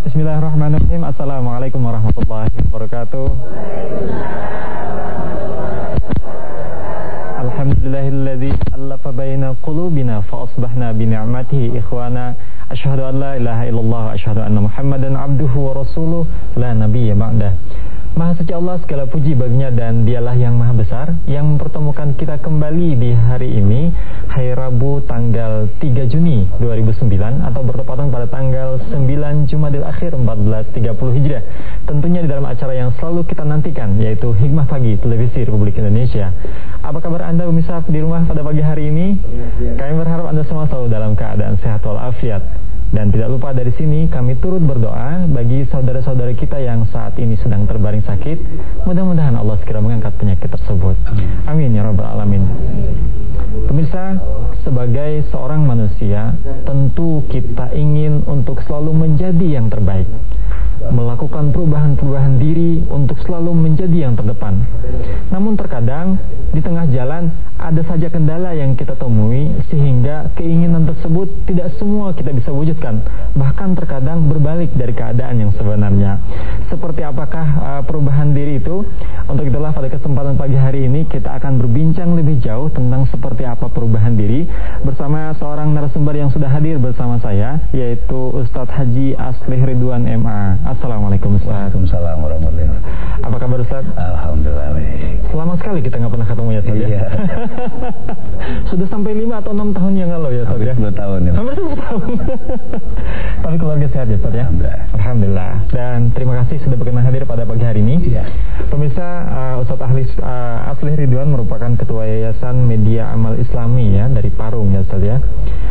Bismillahirrahmanirrahim. Assalamualaikum warahmatullahi wabarakatuh. Alhamdulillahilladzi allafa baina qulubina fa asbahna bi ni'matihi ikhwana. Asyhadu an la ilaha illallah wa asyhadu anna Muhammadan abduhu wa rasuluh la nabiyya ba'da. Maha suci Allah segala puji baginya dan dialah yang maha besar yang mempertemukan kita kembali di hari ini hari Rabu tanggal 3 Juni 2009 atau bertepatan pada tanggal 9 Jumadil Akhir 1430 Hijriah. Tentunya di dalam acara yang selalu kita nantikan yaitu Hikmah Pagi Televisi Republik Indonesia. Apa kabar Anda pemirsa di rumah pada pagi hari ini? Kami berharap Anda semua selalu dalam keadaan sehat walafiat. Dan tidak lupa dari sini kami turut berdoa bagi saudara-saudara kita yang saat ini sedang terbaring sakit. Mudah-mudahan Allah segera mengangkat penyakit tersebut. Amin ya rabbal alamin. Pemirsa, sebagai seorang manusia, tentu kita ingin untuk selalu menjadi yang terbaik melakukan perubahan-perubahan diri untuk selalu menjadi yang terdepan. Namun terkadang di tengah jalan ada saja kendala yang kita temui sehingga keinginan tersebut tidak semua kita bisa Bahkan terkadang berbalik dari keadaan yang sebenarnya. Seperti apakah uh, perubahan diri itu? Untuk itulah pada kesempatan pagi hari ini kita akan berbincang lebih jauh tentang seperti apa perubahan diri bersama seorang narasumber yang sudah hadir bersama saya yaitu Ustadz Haji Aslih Ridwan MA. Assalamualaikum Ustaz. Waalaikumsalam warahmatullahi wabarakatuh. Apa kabar Ustaz? Alhamdulillah baik. Lama sekali kita nggak pernah ketemu ya Ustaz ya? Iya. Sudah sampai 5 atau 6 tahun yang lalu ya Ustaz ya? 10 tahun ya. Hampir 10 tahun. Tapi keluarga sehat ya Ustaz ya? Alhamdulillah. Alhamdulillah. Dan terima kasih sudah berkenan hadir pada pagi hari ini. Iya. Pemirsa uh, Ustadz Ahli uh, Aslih Ridwan merupakan ketua Yayasan Media Amal Islami ya dari Parung ya Ustaz ya.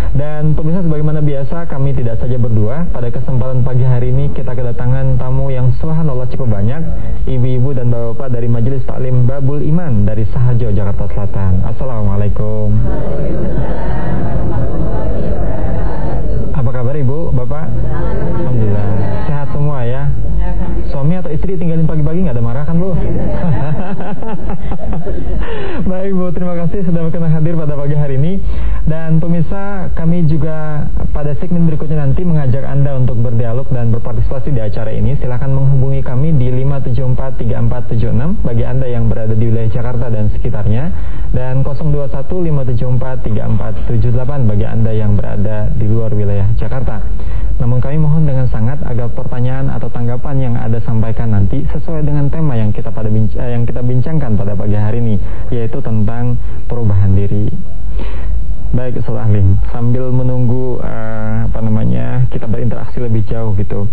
Dan pemirsa sebagaimana biasa kami tidak saja berdua pada kesempatan pagi hari ini kita kedatangan tamu yang subhanallah cukup banyak ibu-ibu dan bapak-bapak dari Majelis Taklim Babul Iman dari Sahajo Jakarta Selatan. Assalamualaikum. Apa kabar Ibu, Bapak? Alhamdulillah. Sehat semua ya? Suami atau istri tinggalin pagi-pagi nggak ada marah kan Bu? Baik Bu, terima kasih sudah berkenan hadir pada pagi hari ini Dan pemirsa, kami juga pada segmen berikutnya nanti mengajak Anda untuk berdialog dan berpartisipasi di acara ini Silahkan menghubungi kami di 5743476 Bagi Anda yang berada di wilayah Jakarta dan sekitarnya Dan 0215743478 bagi Anda yang berada di luar wilayah Jakarta namun kami mohon dengan sangat agar pertanyaan atau tanggapan yang ada sampaikan nanti sesuai dengan tema yang kita pada eh, yang kita bincangkan pada pagi hari ini yaitu tentang perubahan diri. Baik, Ustaz Ahli, sambil menunggu uh, apa namanya kita berinteraksi lebih jauh gitu,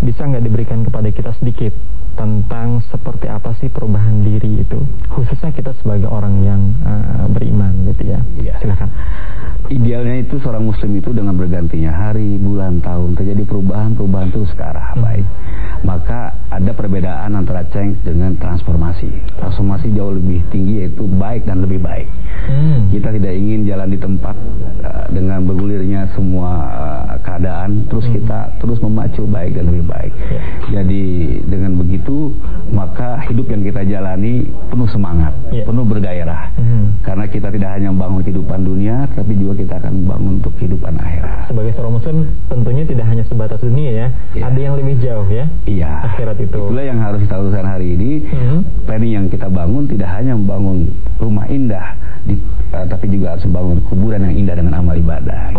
bisa nggak diberikan kepada kita sedikit tentang seperti apa sih perubahan diri itu, khususnya kita sebagai orang yang uh, beriman gitu ya. Iya. Silakan. Idealnya itu seorang muslim itu dengan bergantinya hari, bulan, tahun terjadi perubahan-perubahan terus ke arah Hmm. baik. Maka ada perbedaan antara change dengan transformasi. Transformasi jauh lebih tinggi yaitu baik dan lebih baik. Hmm. Kita tidak ingin jalan di tempat uh, dengan bergulirnya semua uh, keadaan, terus Hmm. kita terus memacu baik dan lebih baik. Ya. Jadi dengan begitu maka hidup yang kita jalani penuh semangat, Ya. penuh bergairah. Hmm. Karena kita tidak hanya membangun kehidupan dunia, tapi juga kita akan membangun untuk kehidupan akhirat. sebagai seorang muslim tentunya tidak hanya sebatas dunia ya, Iya. ada yang lebih jauh ya. Iya. Akhirat itu. Itulah yang harus kita luruskan hari ini. Mhm. Planning yang kita bangun tidak hanya membangun rumah indah, di, eh, juga harus membangun kuburan yang indah dengan amal ibadah.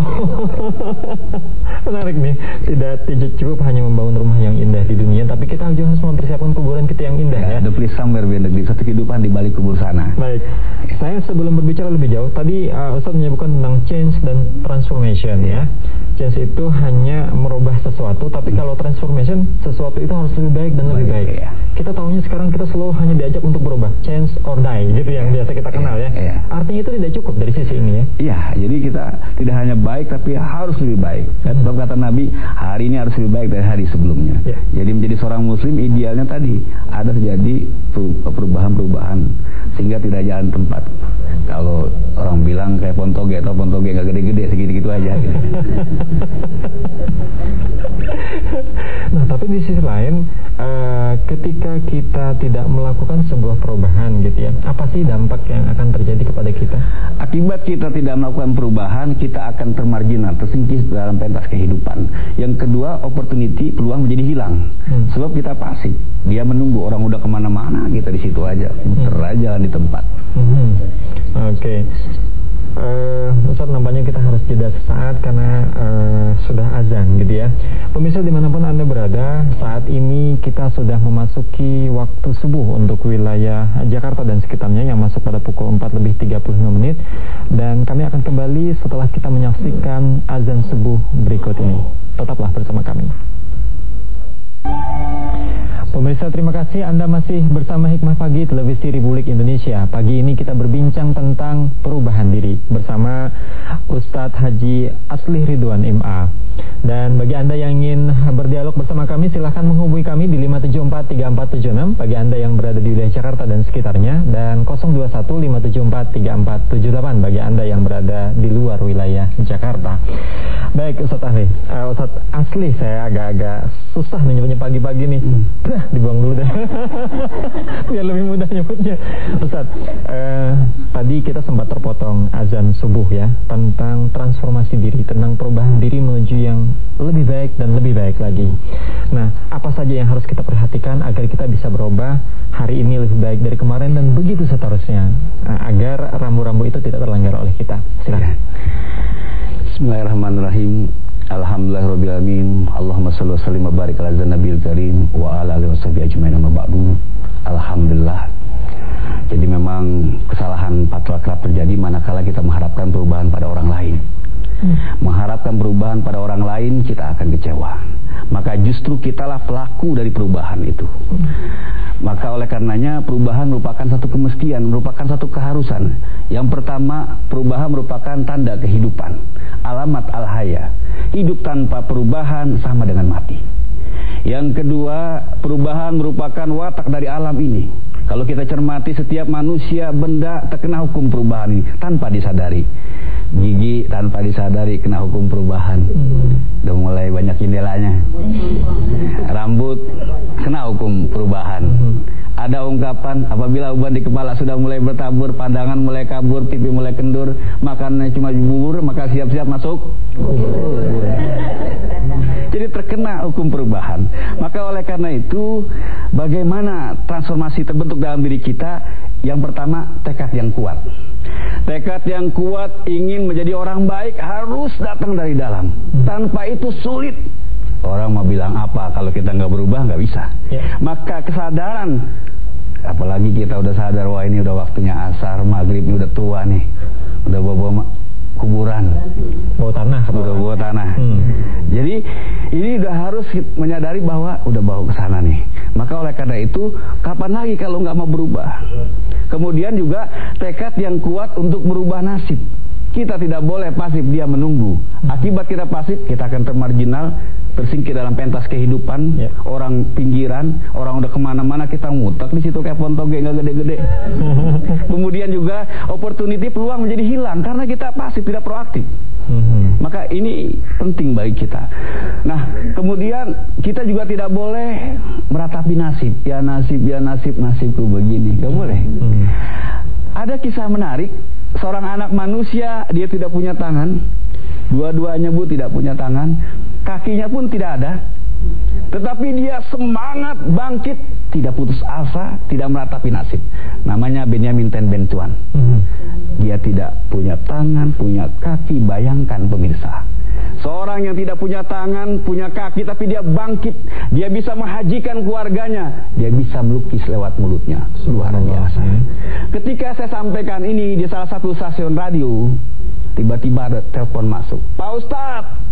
Menarik nih, tidak tidak cukup hanya membangun rumah yang indah di dunia, tapi kita juga harus mempersiapkan kuburan kita yang indah ya. Ya, the place somewhere beyond the. Satu kehidupan di balik kubur sana. Baik, saya sebelum berbicara lebih jauh, tadi uh, Ustaz menyebutkan tentang change dan transformation ya. Change itu hanya merubah sesuatu, tapi kalau transformation sesuatu itu harus lebih baik dan lebih Baik, baik. iya. Kita tahunya sekarang kita selalu hanya diajak untuk berubah, change or die gitu yang biasa kita kenal ya. Iya. Artinya itu tidak cukup dari sisi ini ya. Iya, jadi kita tidak hanya baik tapi harus lebih baik. Dan Hmm. sebab kata Nabi, hari ini harus lebih baik dari hari sebelumnya. Iya. Jadi menjadi seorang muslim idealnya tadi ada terjadi peru- perubahan-perubahan sehingga tidak jalan tempat. Kalau orang bilang kayak pontoge atau pontoge nggak gede-gede segitu-gitu aja. Gitu. Nah, tapi di sisi lain, uh, ketika kita tidak melakukan sebuah perubahan gitu ya, apa sih dampak yang akan terjadi kepada kita? Akibat kita tidak melakukan perubahan, kita akan termarginal, tersingkir dalam pentas kehidupan. Yang kedua, opportunity, peluang menjadi hilang. Hmm. Sebab kita pasif. Dia menunggu orang udah ke mana-mana, kita di situ aja, muter hmm. aja di tempat. Hmm. Oke. Okay uh, Ustaz nampaknya kita harus jeda sesaat karena uh, sudah azan gitu ya. Pemirsa di mana pun Anda berada saat ini kita sudah memasuki waktu subuh untuk wilayah Jakarta dan sekitarnya yang masuk pada pukul 4 lebih 35 menit. Dan kami akan kembali setelah kita menyaksikan azan subuh berikut ini. Tetaplah bersama kami Pemirsa terima kasih. Anda masih bersama Hikmah Pagi Televisi Republik Indonesia. Pagi ini kita berbincang tentang perubahan diri Bersama Ustadz Haji Asli Ridwan MA Dan bagi Anda yang ingin berdialog bersama kami Silahkan menghubungi kami di 5743476 Bagi Anda yang berada di wilayah Jakarta dan sekitarnya Dan 0215743478 Bagi Anda yang berada di luar wilayah Jakarta. Baik Ustadz Ahli uh, Ustadz Asli saya agak-agak susah menyebutnya pagi-pagi nih. Hmm dibuang dulu deh. Biar lebih mudah nyebutnya. Ustaz eh, tadi kita sempat terpotong azan subuh ya tentang transformasi diri tentang perubahan diri menuju yang lebih baik dan lebih baik lagi. Nah apa saja yang harus kita perhatikan agar kita bisa berubah hari ini lebih baik dari kemarin dan begitu seterusnya nah, agar rambu-rambu itu tidak terlanggar oleh kita? Silakan. Bismillahirrahmanirrahim Alhamdulillahirrahmanirrahim Allahumma salli wa sallim wa barik ala nabil karim Wa ala alihi wa sahbihi ajmain amma ba'du. Alhamdulillah. Jadi memang kesalahan patwa kerap terjadi Manakala kita mengharapkan perubahan pada orang lain. Hmm. Mengharapkan perubahan pada orang lain Kita akan kecewa Maka justru kitalah pelaku dari perubahan itu. Maka oleh karenanya perubahan merupakan satu kemestian, merupakan satu keharusan. Yang pertama, perubahan merupakan tanda kehidupan, alamat al-haya. Hidup tanpa perubahan sama dengan mati. Yang kedua, perubahan merupakan watak dari alam ini. Kalau kita cermati setiap manusia, benda terkena hukum perubahan ini tanpa disadari. Gigi tanpa disadari kena hukum perubahan. Udah mulai banyak jendelanya. Rambut kena hukum perubahan. Ada ungkapan apabila uban di kepala sudah mulai bertabur, pandangan mulai kabur, pipi mulai kendur, makannya cuma bubur, maka siap-siap masuk. Jadi terkena hukum perubahan. Maka oleh karena itu, bagaimana transformasi terbentuk dalam diri kita? Yang pertama, tekad yang kuat. Tekad yang kuat ingin menjadi orang baik harus datang dari dalam. Tanpa itu sulit Orang mau bilang apa kalau kita nggak berubah nggak bisa. Yeah. Maka kesadaran apalagi kita udah sadar wah ini udah waktunya asar maghrib ini udah tua nih udah bawa, -bawa kuburan. Bawa tanah udah bawa tanah. Hmm. jadi ini udah harus menyadari bahwa udah bawa ke sana nih. Maka oleh karena itu kapan lagi kalau nggak mau berubah? Kemudian juga tekad yang kuat untuk merubah nasib kita tidak boleh pasif dia menunggu. Akibat kita pasif kita akan termarginal tersingkir dalam pentas kehidupan yeah. orang pinggiran orang udah ke mana-mana kita ngutak di situ kayak pontoge nggak gede-gede. Kemudian juga opportunity peluang menjadi hilang karena kita pasif tidak proaktif. Mm-hmm. maka ini penting bagi kita. Nah kemudian kita juga tidak boleh meratapi nasib. Ya nasib ya nasib nasibku begini. Nggak boleh. Mm-hmm. ada kisah menarik seorang anak manusia dia tidak punya tangan dua-duanya bu tidak punya tangan kakinya pun tidak ada. Tetapi dia semangat bangkit, tidak putus asa, tidak meratapi nasib. Namanya Benjamin Ten Bentuan. Hmm. Dia tidak punya tangan, punya kaki, bayangkan pemirsa. Seorang yang tidak punya tangan, punya kaki, tapi dia bangkit. Dia bisa menghajikan keluarganya. Dia bisa melukis lewat mulutnya. Luar biasa. Ketika saya sampaikan ini di salah satu stasiun radio, tiba-tiba ada telepon masuk. Pak Ustadz,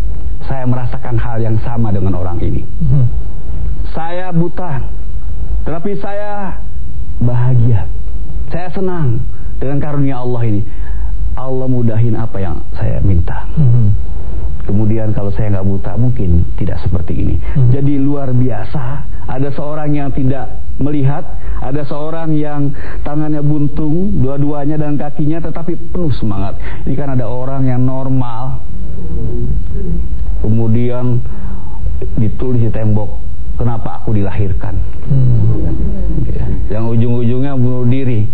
saya merasakan hal yang sama dengan orang ini. Hmm. Saya buta, tetapi saya bahagia. Saya senang dengan karunia Allah ini. Allah mudahin apa yang saya minta. Hmm. Kemudian kalau saya nggak buta mungkin tidak seperti ini. Hmm. Jadi luar biasa. Ada seorang yang tidak melihat, ada seorang yang tangannya buntung, dua-duanya dan kakinya tetapi penuh semangat. Ini kan ada orang yang normal kemudian ditulis di tembok kenapa aku dilahirkan? Hmm. Yang ujung-ujungnya bunuh diri.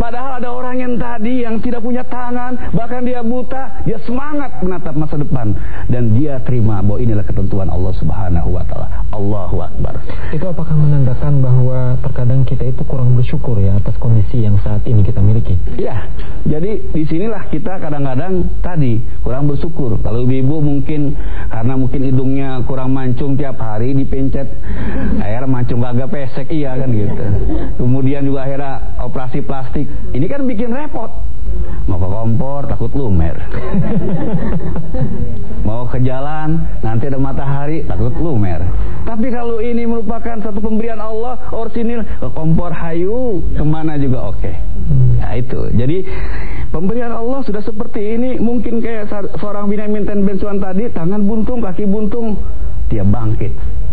Padahal ada orang yang tadi yang tidak punya tangan, bahkan dia buta, dia semangat menatap masa depan dan dia terima bahwa inilah ketentuan Allah Subhanahu wa taala. Allahu akbar. Itu apakah menandakan bahwa terkadang kita itu kurang bersyukur ya atas kondisi yang saat ini kita miliki? Ya. Jadi di sinilah kita kadang-kadang tadi kurang bersyukur. Kalau ibu-ibu mungkin karena mungkin hidungnya kurang mancung tiap hari dipencet akhirnya mancung agak pesek iya kan gitu. Kemudian juga akhirnya operasi plastik ini kan bikin repot. Mau ke kompor takut lumer. Mau ke jalan nanti ada matahari takut lumer. Tapi kalau ini merupakan satu pemberian Allah, orsinil ke kompor hayu ke mana juga oke. Okay. Nah itu. Jadi pemberian Allah sudah seperti ini. Mungkin kayak seorang Binyamin Ten Bensuan tadi, tangan buntung, kaki buntung, dia bangkit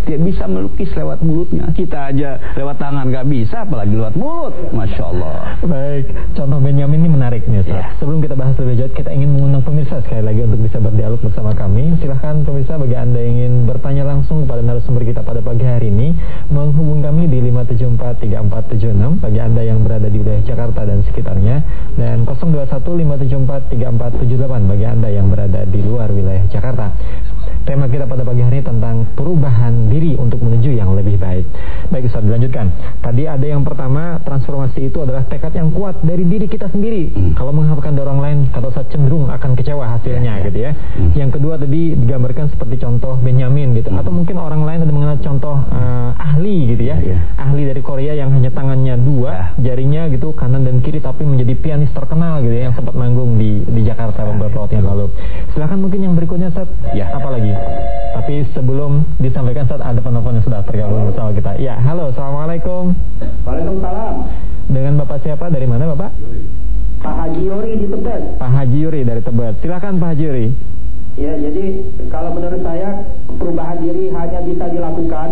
dia bisa melukis lewat mulutnya. Kita aja lewat tangan nggak bisa, apalagi lewat mulut. Masya Allah. Baik, contoh Benyamin ini menarik nih Ustaz. Ya. Sebelum kita bahas lebih jauh, kita ingin mengundang pemirsa sekali lagi untuk bisa berdialog bersama kami. Silahkan pemirsa bagi Anda yang ingin bertanya langsung kepada narasumber kita pada pagi hari ini, menghubung kami di 5743476 bagi Anda yang berada di wilayah Jakarta dan sekitarnya dan 0215743478 bagi Anda yang berada di luar wilayah Jakarta. Tema kita pada pagi hari ini tentang perubahan diri untuk menuju yang lebih baik. Baik, Ustaz, dilanjutkan. Tadi ada yang pertama, transformasi itu adalah tekad yang kuat dari diri kita sendiri. Hmm. Kalau mengharapkan dari orang lain, kata Ustaz cenderung akan kecewa hasilnya ya, ya. gitu ya. Hmm. Yang kedua tadi digambarkan seperti contoh Benyamin gitu. Hmm. Atau mungkin orang lain ada mengenal contoh uh, ahli gitu ya. ya. Ahli dari Korea yang hanya tangannya dua, ya. jarinya gitu kanan dan kiri tapi menjadi pianis terkenal gitu ya yang sempat manggung di di Jakarta beberapa waktu yang lalu. Silakan mungkin yang berikutnya Ustaz. Ya. Apa lagi? Tapi sebelum disampaikan saat ada penelpon yang sudah tergabung bersama kita. Ya, halo, assalamualaikum. Waalaikumsalam. Dengan bapak siapa? Dari mana bapak? Pak Haji Yuri di Tebet. Pak Haji Yuri dari Tebet. Silakan Pak Haji Yuri. Ya, jadi kalau menurut saya perubahan diri hanya bisa dilakukan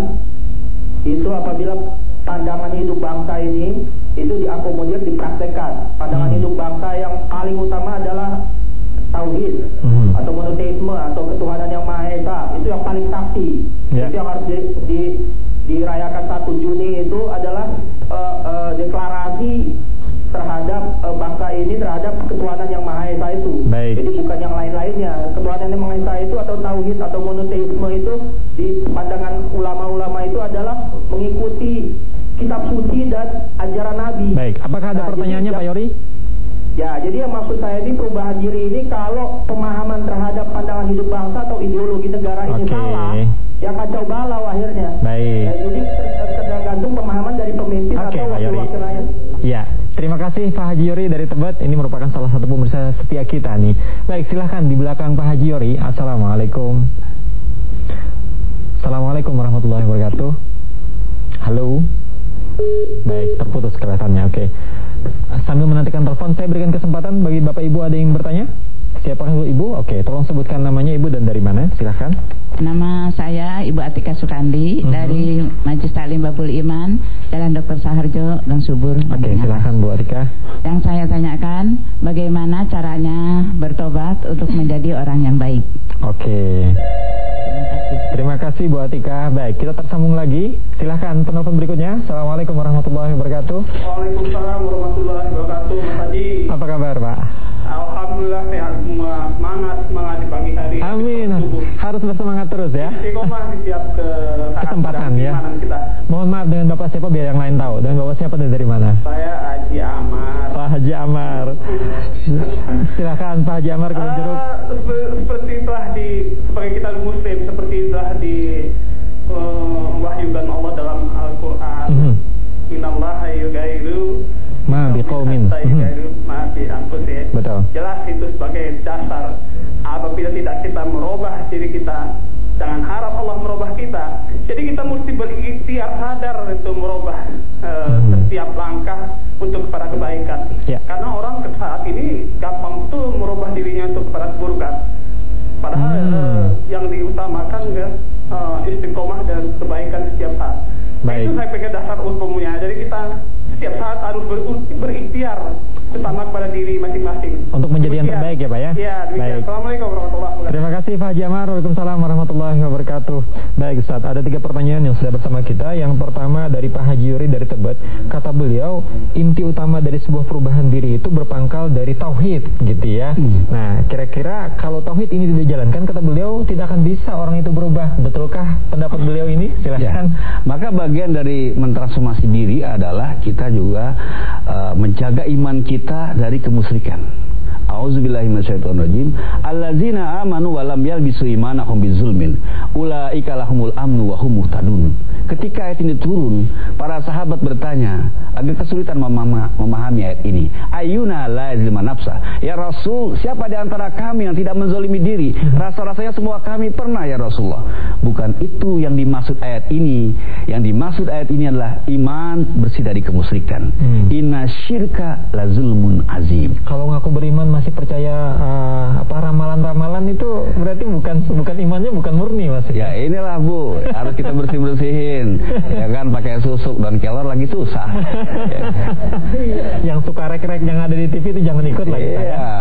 itu apabila pandangan hidup bangsa ini itu diakomodir dipraktekkan. Pandangan hmm. hidup bangsa yang paling utama adalah tauhid hmm. atau monoteisme atau ketuhanan yang maha esa itu yang paling sakti yeah. itu yang harus di, di, dirayakan satu Juni itu adalah uh, uh, deklarasi terhadap uh, bangsa ini terhadap ketuhanan yang maha esa itu Baik. jadi bukan yang lain-lainnya ketuhanan yang maha esa itu atau tauhid atau monoteisme itu di pandangan ulama-ulama itu adalah mengikuti kitab suci dan ajaran Nabi. Baik, apakah ada nah, pertanyaannya jadi, Pak Yori? Ya, jadi yang maksud saya ini perubahan diri ini kalau pemahaman terhadap pandangan hidup bangsa atau ideologi negara ini salah, ya kacau balau akhirnya. Baik. Ya, jadi tergantung pemahaman dari pemimpin okay, atau wakil rakyat. Ya, terima kasih Pak Haji Yori dari Tebet. Ini merupakan salah satu pemirsa setia kita nih. Baik, silahkan di belakang Pak Haji Yori. Assalamualaikum. Assalamualaikum warahmatullahi wabarakatuh. Halo. Baik, terputus kelihatannya. Oke. Okay. Sambil menantikan telepon, saya berikan kesempatan bagi Bapak Ibu ada yang bertanya. Siapakah Ibu? Oke, tolong sebutkan namanya Ibu Silahkan. Nama saya Ibu Atika Sukandi mm -hmm. dari Majlis Taklim Babul Iman, Jalan Dr. Saharjo, Gang Subur. Oke, silahkan Bu Atika. Yang saya tanyakan, bagaimana caranya bertobat untuk menjadi orang yang baik? Oke. Terima kasih Bu Atika. Baik, kita tersambung lagi. Silahkan penelpon berikutnya. Assalamualaikum warahmatullahi wabarakatuh. Waalaikumsalam warahmatullahi wabarakatuh. Mas Haji. Apa kabar Pak? Alhamdulillah sehat semua. Semangat, semangat di pagi hari. Amin. Harus bersemangat terus ya. Istiqomah di setiap ke kesempatan ya. Kita. Mohon maaf dengan Bapak siapa biar yang lain tahu. Dengan Bapak siapa dan dari mana? Saya Haji Amar. Pak Haji Amar. Silakan Pak Haji Amar uh, seperti telah di sebagai kita muslim seperti telah di uh, wahyukan Allah dalam Al-Qur'an. Mm -hmm. Innallaha yughayyiru ma biqaumin. Ma bi anfusihim. Betul. Jelas itu sebagai dasar apabila tidak kita merubah diri kita jangan harap Allah merubah kita. Jadi kita mesti berikhtiar sadar untuk merubah uh, hmm. setiap langkah untuk kepada kebaikan. Yeah. Karena orang saat ini gampang tuh merubah dirinya untuk kepada keburukan. Padahal hmm. uh, yang diutamakan kan uh, istiqomah dan kebaikan setiap saat. Baik. Itu saya pikir dasar umumnya. Jadi kita setiap saat harus ber, berikhtiar terutama kepada diri masing-masing. Untuk menjadi terbaik ya Pak ya? Iya, Baik. Assalamualaikum warahmatullahi wabarakatuh. Terima kasih Pak Jamar. Waalaikumsalam warahmatullahi wabarakatuh. Baik Ustaz, ada tiga pertanyaan yang sudah bersama kita. Yang pertama dari Pak Haji Yuri dari Tebet. Kata beliau, inti utama dari sebuah perubahan diri itu berpangkal dari tauhid gitu ya. Hmm. Nah, kira-kira kalau tauhid ini tidak dijalankan, kata beliau tidak akan bisa orang itu berubah. Betulkah pendapat beliau ini? Silahkan. Ya. Maka bagian dari mentransformasi diri adalah kita juga uh, menjaga iman kita dari kemusyrikan. A'udzubillahi minasyaitonirrajim. Allazina amanu wa lam yalbisu imanahum bizulmin. Ulaika lahumul amnu wa hum muhtadun. Ketika ayat ini turun, para sahabat bertanya, agak kesulitan memahami ayat ini. Ayuna la yazlima nafsa. Ya Rasul, siapa di antara kami yang tidak menzalimi diri? Rasa-rasanya semua kami pernah ya Rasulullah. Bukan itu yang dimaksud ayat ini. Yang dimaksud ayat ini adalah iman bersih dari kemusyrikan. Hmm. Inna syirka la zulmun azim. Kalau ngaku beriman masih percaya uh, apa ramalan-ramalan itu berarti bukan bukan imannya bukan murni Mas. Ya inilah Bu, harus kita bersih-bersihin. ya kan pakai susuk dan kelor lagi susah. yang suka rek-rek yang ada di TV itu jangan ikut lagi. Iya.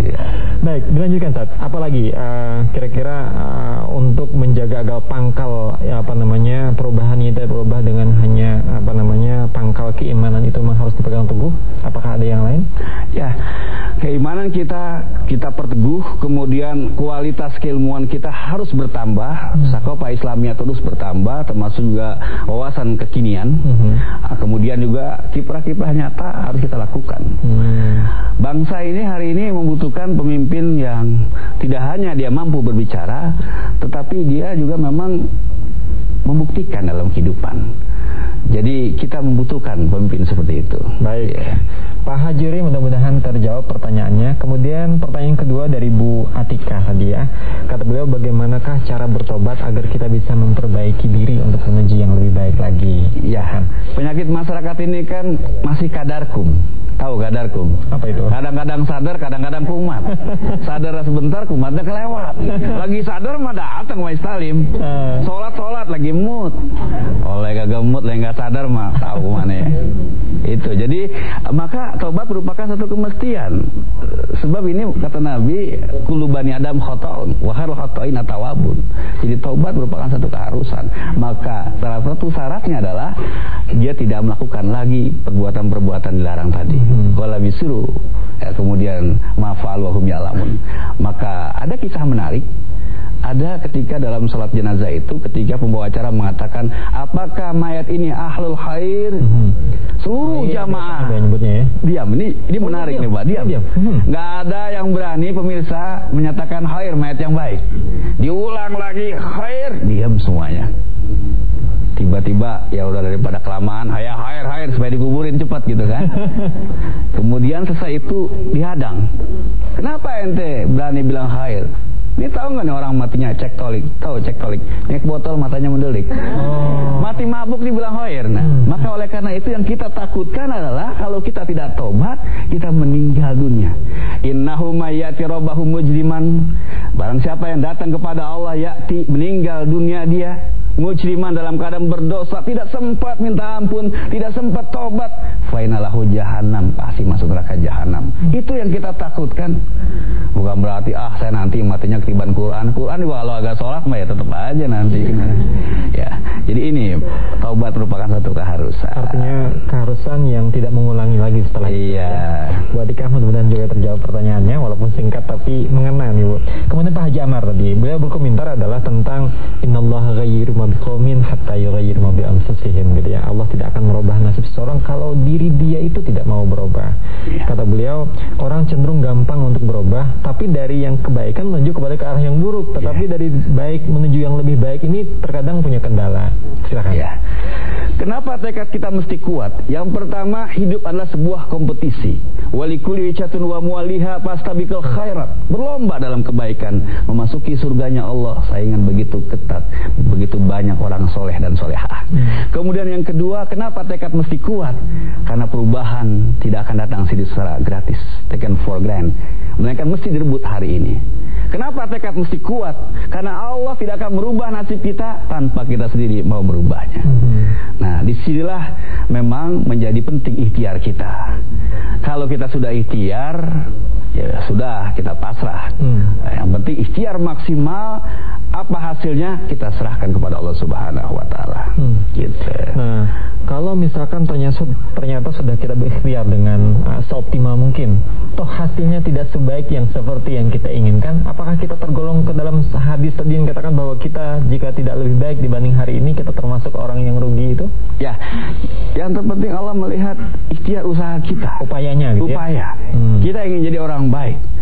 Ya. Baik, dilanjutkan saat Apalagi uh, kira-kira uh, untuk menjaga agar pangkal ya, apa namanya perubahan itu berubah dengan hanya apa namanya pangkal keimanan itu memang harus dipegang teguh. Apakah ada yang lain? Ya, keimanan kita kita perteguh, kemudian kualitas keilmuan kita harus bertambah, hmm. sakopa Islamia terus bertambah, termasuk juga wawasan kekinian. Hmm. Nah, kemudian juga kiprah-kiprah nyata harus kita lakukan. Hmm. Bangsa ini hari ini membutuhkan pemimpin yang tidak hanya dia mampu berbicara, tetapi dia juga memang membuktikan dalam kehidupan. Jadi kita membutuhkan pemimpin seperti itu. Baik. Ya. Pak Hajuri mudah-mudahan terjawab pertanyaannya. Kemudian pertanyaan kedua dari Bu Atika tadi ya. Kata beliau bagaimanakah cara bertobat agar kita bisa memperbaiki diri untuk menuju yang lebih baik lagi. Ya. Penyakit masyarakat ini kan masih kadarkum. Tahu kadarkum? Apa itu? Kadang-kadang sadar, kadang-kadang kumat. sadar sebentar, kumatnya kelewat. Lagi sadar mah datang wa istalim. Sholat-sholat lagi mood. Oleh kagak mood, nggak sadar mah tahu mana ya. Itu. Jadi maka taubat merupakan satu kemestian. Sebab ini kata Nabi, kulubani Adam khotoun, wahar khotoin atawabun. Jadi taubat merupakan satu keharusan. Maka salah satu syaratnya adalah dia tidak melakukan lagi perbuatan-perbuatan dilarang tadi. Wala bisuruh. Ya, kemudian mafal wahum yalamun. Maka ada kisah menarik ada ketika dalam sholat jenazah itu ketika pembawa acara mengatakan apakah mayat ini ahlul khair? Hmm. seluruh iya, jamaah. ya. diam ini ini oh, menarik nih pak diam, diam. Hmm. nggak ada yang berani pemirsa menyatakan khair mayat yang baik. Diulang lagi khair. Diam semuanya. Tiba-tiba ya udah daripada kelamaan hayah hair hair supaya dikuburin cepat gitu kan. Kemudian selesai itu dihadang. Kenapa ente berani bilang hair ini tahu nggak nih orang matinya cek tolik? Tahu cek tolik? Naik botol matanya mendelik. Oh. Mati mabuk dibilang hoir. Nah, hmm. maka oleh karena itu yang kita takutkan adalah kalau kita tidak tobat, kita meninggal dunia. Innahu mayyati rabbahu mujriman. Barang siapa yang datang kepada Allah yakti meninggal dunia dia mujriman dalam keadaan berdosa, tidak sempat minta ampun, tidak sempat tobat, fainalahu jahanam, pasti masuk neraka jahanam. Itu yang kita takutkan. Bukan berarti ah saya nanti matinya ketiban Quran. Quran juga kalau agak sholat mah ya tetap aja nanti. ya. Jadi ini taubat merupakan satu keharusan. Artinya keharusan yang tidak mengulangi lagi setelah iya. itu. Bu Adika mudah-mudahan juga terjawab pertanyaannya walaupun singkat tapi mengena nih Bu. Kemudian Pak Haji Amar tadi, beliau berkomentar adalah tentang innallaha ghayyiru ma biqaumin hatta yughayyiru ma bi anfusihim gitu ya. Allah tidak akan merubah nasib seseorang kalau diri dia itu tidak mau berubah. Iya. Kata beliau, orang cenderung gampang untuk berubah tapi dari yang kebaikan menuju kepada ke arah yang buruk. Tetapi yeah. dari baik menuju yang lebih baik ini terkadang punya kendala. Silakan. Ya kenapa tekad kita mesti kuat? Yang pertama hidup adalah sebuah kompetisi. Walikuli catun wa mualiha pastabikal khairat. Berlomba dalam kebaikan. Memasuki surganya Allah. Saingan begitu ketat. Begitu banyak orang soleh dan solehah hmm. kemudian yang kedua kenapa tekad mesti kuat? Karena perubahan tidak akan datang secara gratis. Taken for granted. Mereka mesti direbut hari ini. Kenapa tekad mesti kuat? Karena Allah tidak akan merubah nasib kita tanpa kita sendiri mau merubahnya. Hmm. Nah, di di sinilah memang menjadi penting ikhtiar kita. Kalau kita sudah ikhtiar, ya sudah kita pasrah. Hmm. Yang penting ikhtiar maksimal apa hasilnya kita serahkan kepada Allah Subhanahu wa taala. Hmm. Gitu. Nah, kalau misalkan ternyata ternyata sudah kita berikhtiar dengan uh, seoptimal mungkin, toh hasilnya tidak sebaik yang seperti yang kita inginkan, apakah kita tergolong ke dalam hadis tadi yang katakan bahwa kita jika tidak lebih baik dibanding hari ini kita termasuk orang yang rugi itu? Ya. Yang terpenting Allah melihat ikhtiar usaha kita, upayanya gitu ya? Upaya. Ya? Hmm. Kita ingin jadi orang baik.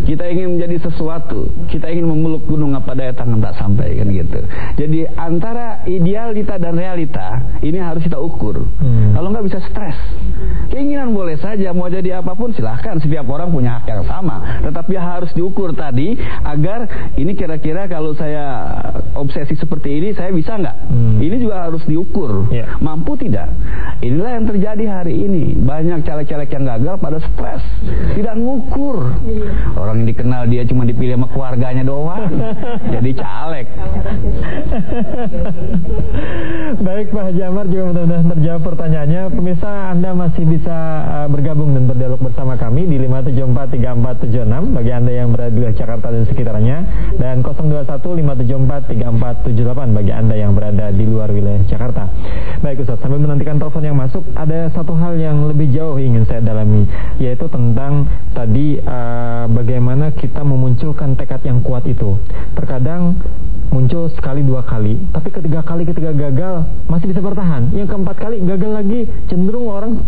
Kita ingin menjadi sesuatu, kita ingin memeluk gunung apa daya tangan tak sampai kan gitu. Jadi antara idealita dan realita ini harus kita ukur. Hmm. Kalau nggak bisa stres. Keinginan boleh saja mau jadi apa pun silahkan setiap orang punya hak yang sama. Tetapi harus diukur tadi agar ini kira-kira kalau saya obsesi seperti ini saya bisa nggak? Hmm. Ini juga harus diukur. Yeah. Mampu tidak? Inilah yang terjadi hari ini. Banyak caleg-caleg yang gagal pada stres, tidak ngukur. Orang yang dikenal dia cuma dipilih sama keluarganya doang. Jadi caleg. Baik Pak Jamar juga mudah-mudahan terjawab pertanyaannya. Pemirsa Anda masih bisa uh, bergabung dan berdialog bersama kami di 5743476 bagi Anda yang berada di Jakarta dan sekitarnya dan 0215743478 bagi Anda yang berada di luar wilayah Jakarta. Baik Ustaz, sambil menantikan telepon yang masuk, ada satu hal yang lebih jauh ingin saya dalami yaitu tentang tadi uh, bagaimana kita memunculkan tekad yang kuat itu. Terkadang muncul sekali dua kali, tapi ketiga kali ketika gagal masih bisa bertahan. Yang keempat kali gagal lagi, cenderung orang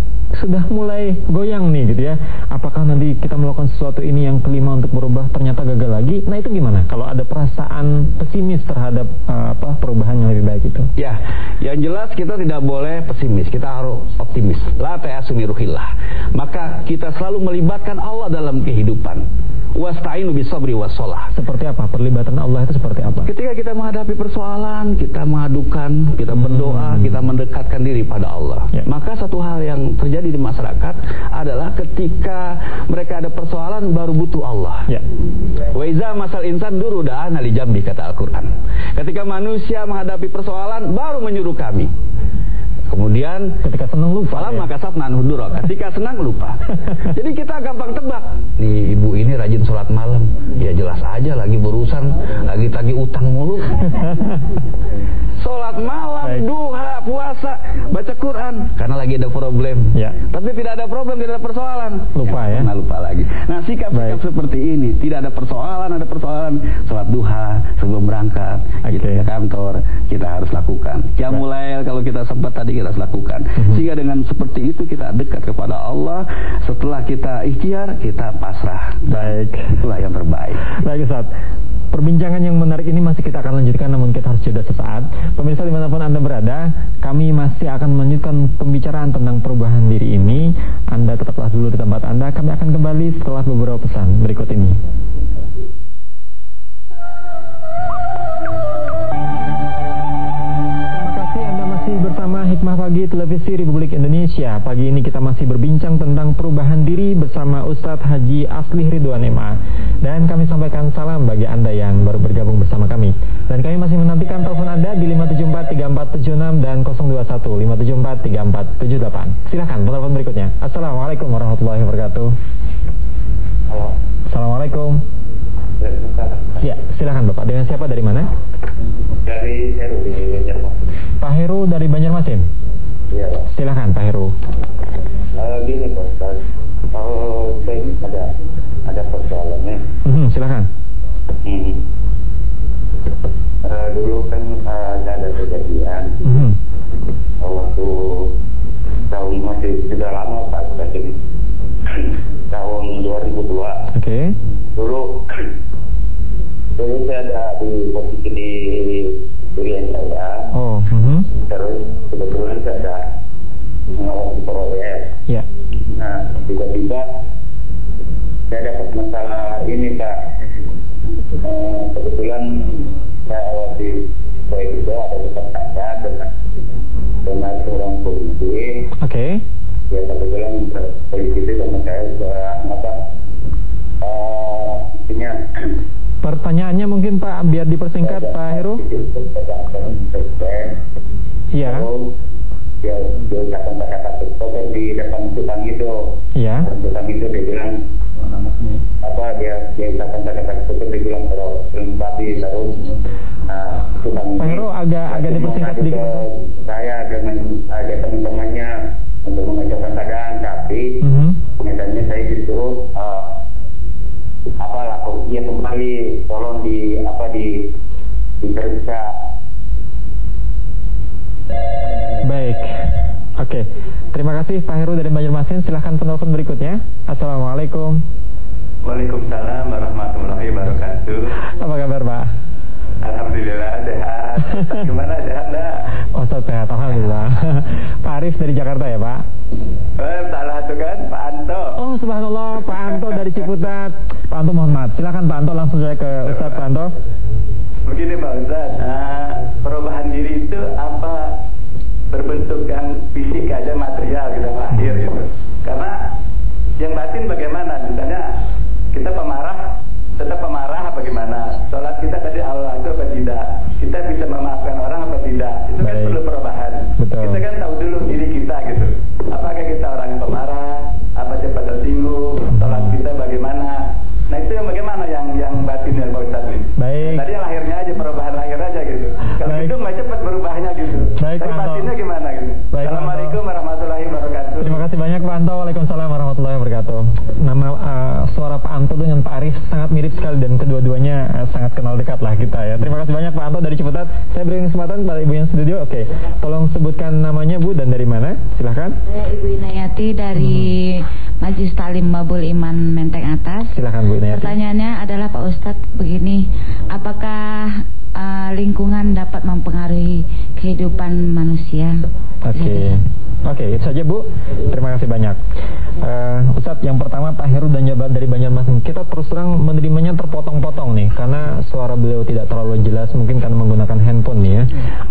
sudah mulai goyang nih gitu ya. Apakah nanti kita melakukan sesuatu ini yang kelima untuk berubah ternyata gagal lagi? Nah itu gimana? Kalau ada perasaan pesimis terhadap uh, apa perubahan yang lebih baik itu? Ya, yang jelas kita tidak boleh pesimis, kita harus optimis. La ta'asumi ruhillah. Maka kita selalu melibatkan Allah dalam kehidupan. Wasta'inu bisabri wassalah. Seperti apa? Perlibatan Allah itu seperti apa? Ketika kita menghadapi persoalan, kita mengadukan, kita berdoa, hmm. kita mendekatkan diri pada Allah. Ya. Maka satu hal yang terjadi di masyarakat adalah ketika mereka ada persoalan baru butuh Allah. Ya. Wa iza masal insan duru da'ana li jambi kata Al-Qur'an. Ketika manusia menghadapi persoalan baru menyuruh kami. Kemudian ketika senang lupa. Ya? maka sabna hudura. Ketika senang lupa. Jadi kita gampang tebak. Nih ibu ini rajin sholat malam. Ya jelas aja lagi berurusan, lagi tagi utang mulu. sholat malam, Baik. duha, puasa, baca Quran karena lagi ada problem. Ya. Tapi tidak ada problem, tidak ada persoalan. Lupa ya. Nah, lupa lagi. Nah, sikap-sikap seperti ini, tidak ada persoalan, ada persoalan. Sholat duha sebelum berangkat, okay. kita ke kantor, kita harus lakukan. Ya mulai kalau kita sempat tadi kita harus lakukan. Mhm. Sehingga dengan seperti itu kita dekat kepada Allah. Setelah kita ikhtiar, kita pasrah. Baik. Itulah yang terbaik. Baik Ustaz. Perbincangan yang menarik ini masih kita akan lanjutkan namun kita harus jeda sesaat. Pemirsa di mana pun Anda berada, kami masih akan melanjutkan pembicaraan tentang perubahan diri ini. Anda tetaplah dulu di tempat Anda, kami akan kembali setelah beberapa pesan berikut ini. Hikmah Pagi Televisi Republik Indonesia. Pagi ini kita masih berbincang tentang perubahan diri bersama Ustadz Haji Aslih Ridwan MA Dan kami sampaikan salam bagi Anda yang baru bergabung bersama kami. Dan kami masih menantikan telepon Anda di 574-3476 dan 021-574-3478 Silahkan telepon berikutnya. Assalamualaikum warahmatullahi wabarakatuh. Halo. Assalamualaikum Ya, silahkan Bapak. Dengan siapa dari mana? Dari Heru di Banjarmasin. Pak Heru dari Banjarmasin? Iya, Pak. Silahkan Pak Heru. Uh, gini Pak Ustaz, kalau saya ada ada persoalannya. Hmm, silahkan. Hmm. Uh, dulu kan uh, ada kejadian. Hmm. Waktu tahun masih sudah lama Pak, sudah tahun 2002. Oke. Okay. Dulu Dulu saya ada di posisi di durian saya. Oh. Uh -huh. Terus kebetulan saya ada mengawal di proyek. Ya. Yeah. Nah, tiba-tiba saya dapat masalah ini Pak. Uh, kebetulan saya awal di proyek itu ada dekat saya dengan dengan seorang polisi. Oke. Okay. Ya kebetulan polisi itu sama saya apa? Uh, Pertanyaannya mungkin Pak biar dipersingkat Pak Heru. Iya. dia dia ucapkan kata-kata kotor di depan tukang itu Ya. Dan tukang itu dia bilang apa dia dia ucapkan kata-kata kotor dia bilang kalau sering babi terus nah tukang Pak Heru agak agak dipersingkat ke saya dengan ada teman-temannya untuk mengajukan keadaan tapi Mhm. Medannya saya disuruh eh, apa laku dia kembali tolong di apa di diperiksa Baik. Oke. Terima kasih Pak Heru dari Banjarmasin. Silahkan penelpon berikutnya. Assalamualaikum. Waalaikumsalam warahmatullahi wabarakatuh. Apa kabar Pak? Alhamdulillah sehat. Gimana sehat enggak? Oh, sehat. Alhamdulillah. Pak Arif dari Jakarta ya Pak? Eh, salah satu kan Pak Anto. Oh subhanallah Pak Anto dari Ciputat. Pak Anto mohon maaf. Silahkan Pak Anto langsung saja ke Ustaz Pak Anto. Begini Pak Ustaz, eh, perubahan diri itu apa berbentuk yang fisik aja material kita lahir gitu. Karena yang batin bagaimana? Misalnya kita pemarah, tetap pemarah apa gimana? Sholat kita tadi Allah itu apa tidak? Kita bisa memaafkan orang apa tidak? Itu kan Baik. perlu perubahan. Betul. Kita kan tahu dulu diri kita gitu. Apakah kita orang pemarah? Apa cepat tersinggung? Sholat kita bagaimana? Nah itu yang bagaimana yang yang batin ya Pak Ustaz? Baik. Tadi yang lahirnya aja perubahan lahir aja gitu. Kalau Baik. itu nggak cepat berubahnya gitu. Baik, Tapi Pak Anto. batinnya gimana gitu? Baik, Pak Anto. Assalamualaikum warahmatullahi wabarakatuh. Terima kasih banyak Pak Anto. Waalaikumsalam warahmatullahi wabarakatuh. Nama uh, suara Pak Anto dengan Pak Arif sangat mirip sekali dan kedua-duanya uh, sangat kenal dekat lah kita ya. Terima kasih banyak Pak Anto dari Ciputat. Saya beri kesempatan pada Ibu yang studio. Oke, tolong sebutkan namanya Bu dan dari mana? Silahkan. Saya Ibu Inayati dari Majlis Talim Babul Iman Menteng Atas. Silahkan Bu Inayati. Pertanyaannya adalah Pak Ustadz begini, apakah uh, lingkungan dapat mempengaruhi kehidupan manusia? Oke. Oke, itu saja Bu. Terima kasih banyak. Uh, Ustadz, yang pertama Pak Heru dan Jabat dari Banjarmasin. Kita terus terang menerimanya terpotong-potong nih, karena suara beliau tidak terlalu jelas, mungkin karena menggunakan handphone nih ya.